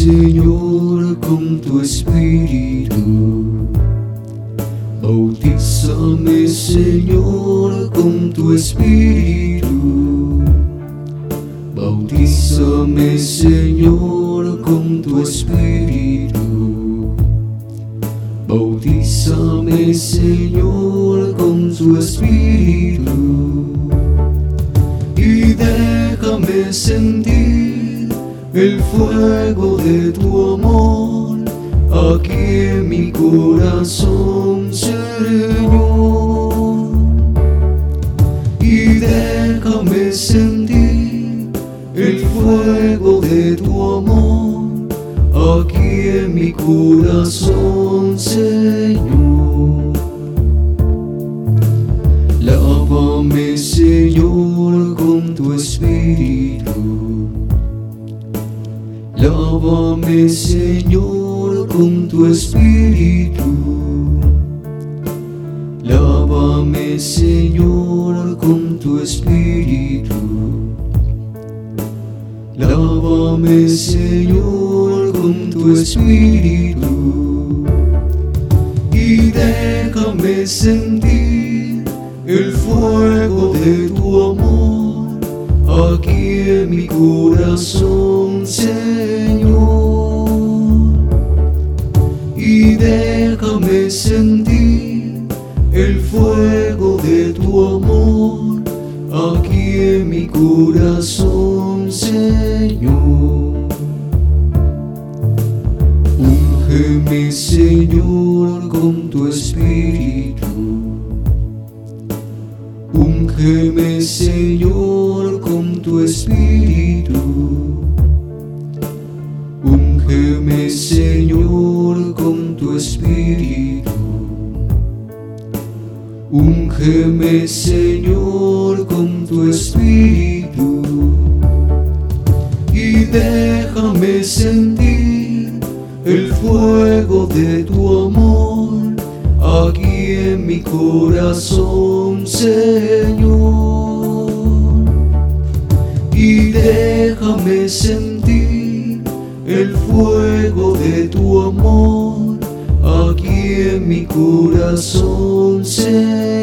Señor, con tu espíritu. Bautízame, Señor, con tu espíritu. Bautízame, Señor, con tu espíritu. Bautízame, Señor, con tu espíritu. Y déjame sentir el fuego de tu amor aquí en mi corazón, Señor. Y déjame sentir el fuego de tu amor aquí en mi corazón, Señor. Lávame, Señor, Lávame, Señor, con tu espíritu. Lávame, Señor, con tu espíritu. Lávame, Señor, con tu espíritu. Y déjame sentir el fuego de tu amor aquí en mi corazón, Señor. Sentir el fuego de tu amor aquí en mi corazón, Señor. Úngeme, Señor, con tu espíritu. Úngeme, Señor, con tu espíritu. Úngeme, Señor, con tu espíritu. Y déjame sentir el fuego de tu amor aquí en mi corazón, Señor. Y déjame sentir el fuego de tu amor aquí en mi corazón, Señor.